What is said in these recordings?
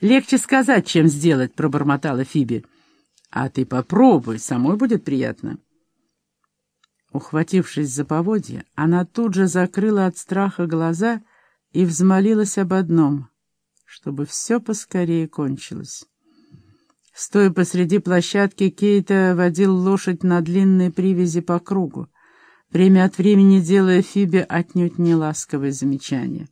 Легче сказать, чем сделать, — пробормотала Фиби. А ты попробуй, самой будет приятно. Ухватившись за поводья, она тут же закрыла от страха глаза и взмолилась об одном — чтобы все поскорее кончилось. Стоя посреди площадки, Кейта водил лошадь на длинной привязи по кругу, время от времени делая Фибе отнюдь не ласковые замечания.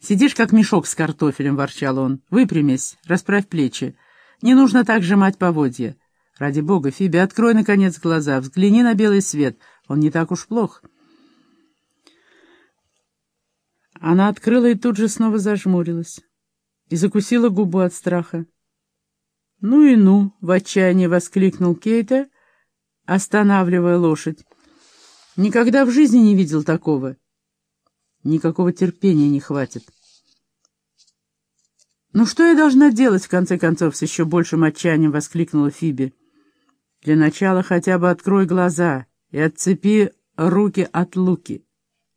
«Сидишь, как мешок с картофелем», — ворчал он. «Выпрямись, расправь плечи. Не нужно так сжимать поводья. Ради бога, Фиби, открой, наконец, глаза, взгляни на белый свет. Он не так уж плох». Она открыла и тут же снова зажмурилась и закусила губу от страха. «Ну и ну!» — в отчаянии воскликнул Кейта, останавливая лошадь. «Никогда в жизни не видел такого. Никакого терпения не хватит». «Ну что я должна делать, в конце концов?» — с еще большим отчаянием воскликнула Фиби. «Для начала хотя бы открой глаза и отцепи руки от луки»,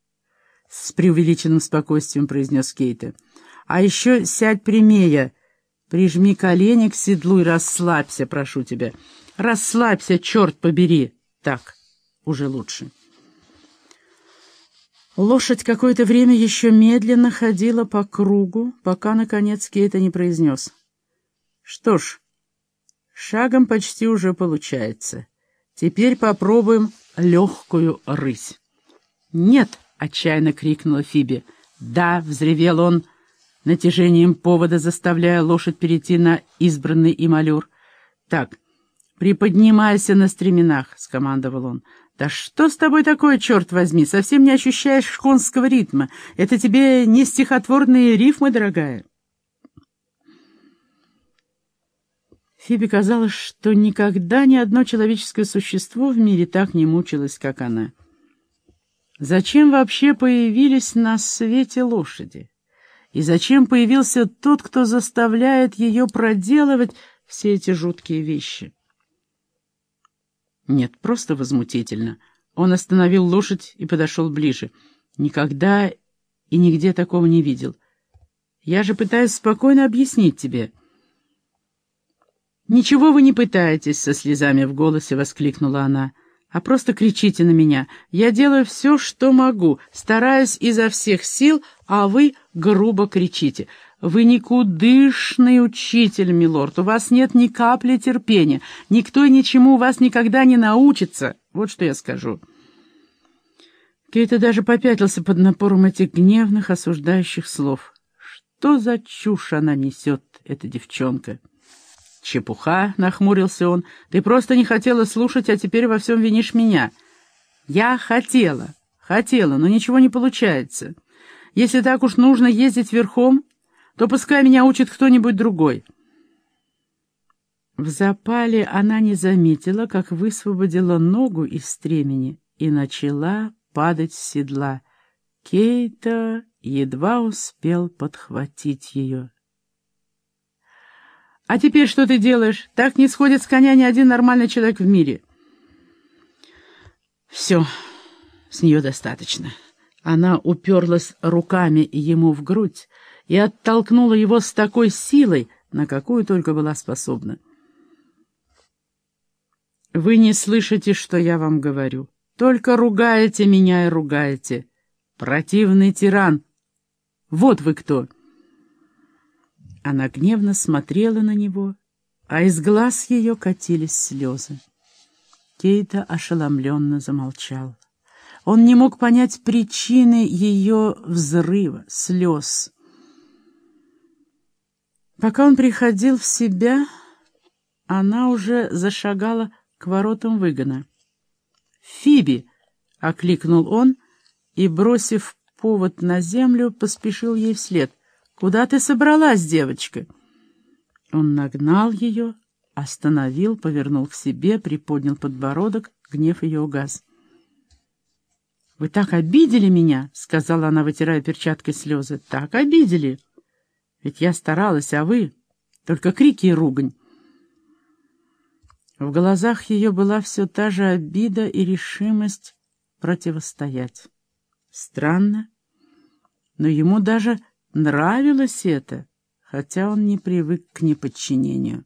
— с преувеличенным спокойствием произнес Кейта. «А еще сядь прямее, прижми колени к седлу и расслабься, прошу тебя. Расслабься, черт побери! Так, уже лучше». Лошадь какое-то время еще медленно ходила по кругу, пока, наконец, Кейта не произнес. «Что ж, шагом почти уже получается. Теперь попробуем легкую рысь». «Нет!» — отчаянно крикнула Фиби. «Да!» — взревел он, натяжением повода заставляя лошадь перейти на избранный им аллюр. «Так, приподнимайся на стременах!» — скомандовал он. «Да что с тобой такое, черт возьми? Совсем не ощущаешь шконского ритма. Это тебе не стихотворные рифмы, дорогая». Фиби казалось, что никогда ни одно человеческое существо в мире так не мучилось, как она. Зачем вообще появились на свете лошади? И зачем появился тот, кто заставляет ее проделывать все эти жуткие вещи? Нет, просто возмутительно. Он остановил лошадь и подошел ближе. Никогда и нигде такого не видел. Я же пытаюсь спокойно объяснить тебе. «Ничего вы не пытаетесь», — со слезами в голосе воскликнула она, — «а просто кричите на меня. Я делаю все, что могу, стараюсь изо всех сил, а вы грубо кричите. Вы никудышный учитель, милорд, у вас нет ни капли терпения, никто и ничему у вас никогда не научится. Вот что я скажу. Кейта даже попятился под напором этих гневных, осуждающих слов. Что за чушь она несет, эта девчонка? Чепуха, — нахмурился он, — ты просто не хотела слушать, а теперь во всем винишь меня. Я хотела, хотела, но ничего не получается. Если так уж нужно ездить верхом, то пускай меня учит кто-нибудь другой. В запале она не заметила, как высвободила ногу из стремени и начала падать с седла. Кейта едва успел подхватить ее. «А теперь что ты делаешь? Так не сходит с коня ни один нормальный человек в мире». «Все, с нее достаточно». Она уперлась руками ему в грудь, и оттолкнула его с такой силой, на какую только была способна. «Вы не слышите, что я вам говорю. Только ругаете меня и ругаете. Противный тиран! Вот вы кто!» Она гневно смотрела на него, а из глаз ее катились слезы. Кейта ошеломленно замолчал. Он не мог понять причины ее взрыва, слез. Пока он приходил в себя, она уже зашагала к воротам выгона. «Фиби!» — окликнул он и, бросив повод на землю, поспешил ей вслед. «Куда ты собралась, девочка?» Он нагнал ее, остановил, повернул к себе, приподнял подбородок, гнев ее угас. «Вы так обидели меня!» — сказала она, вытирая перчаткой слезы. «Так обидели!» Ведь я старалась, а вы... Только крики и ругань. В глазах ее была все та же обида и решимость противостоять. Странно, но ему даже нравилось это, хотя он не привык к неподчинению.